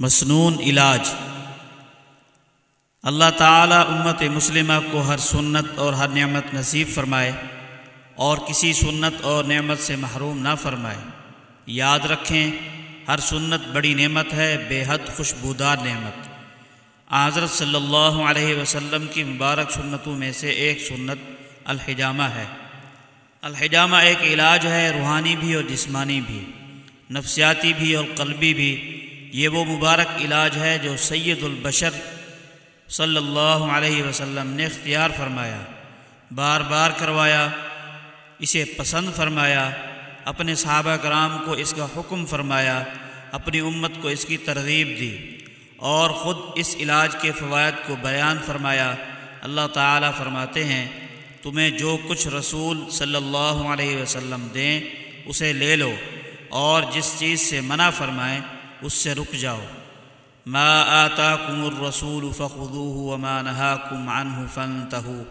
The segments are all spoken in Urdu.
مسنون علاج۔ اللہ تعالی امت مسلمہ کو ہر سنت اور ہر نعمت نصیب فرمائے اور کسی سنت اور نعمت سے محروم نہ فرمائے۔ یاد رکھیں، ہر سنت بڑی نعمت ہے، بے حد خوشبودار نعمت۔ حضرت صلی اللہ علیہ وسلم کی مبارک سنتوں میں سے ایک سنت الحجامہ ہے۔ الحجامہ ایک علاج ہے، روحانی بھی اور جسمانی بھی، نفسیاتی بھی اور قلبی بھی۔ یہ وہ مبارک علاج ہے جو سید البشر صلی اللہ علیہ وسلم نے اختیار فرمایا۔ بار بار کروایا، اسے پسند فرمایا، اپنے صحابہ کرام کو اس کا حکم فرمایا، اپنی امت کو اس کی ترغیب دی اور خود اس علاج کے فوائد کو بیان فرمایا۔ اللہ تعالیٰ فرماتے ہیں، تمہیں جو کچھ رسول صلی اللہ علیہ وسلم دیں، اسے لے لو اور جس چیز سے منع فرمائیں اس سے رک جاؤ۔ ما آتاکم الرسول فخذوه وما نهاکم عنه فانتهوا۔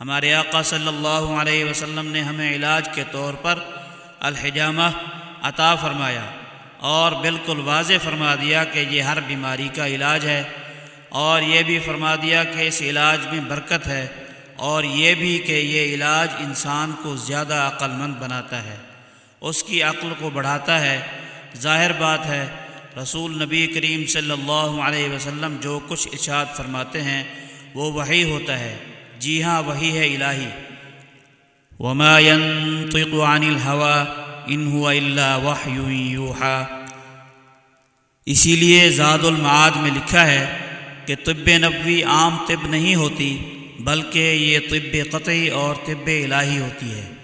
ہمارے آقا صلی اللہ علیہ وسلم نے ہمیں علاج کے طور پر الحجامہ عطا فرمایا اور بالکل واضح فرما دیا کہ یہ ہر بیماری کا علاج ہے اور یہ بھی فرما دیا کہ اس علاج میں برکت ہے اور یہ بھی کہ یہ علاج انسان کو زیادہ عقل مند بناتا ہے، اس کی عقل کو بڑھاتا ہے ظاہر بات ہے، رسول نبی کریم صلی اللہ علیہ وسلم جو کچھ ارشاد فرماتے ہیں، وہ وہی ہوتا ہے۔ جی ہاں وہی ہے الہی۔ وما ينطق عن الهوى ان هو الا وحي يوحى۔ اسی لیے زاد المعاد میں لکھا ہے کہ طب نبوی عام طب نہیں ہوتی، بلکہ یہ طب قطعی اور طب الہی ہوتی ہے۔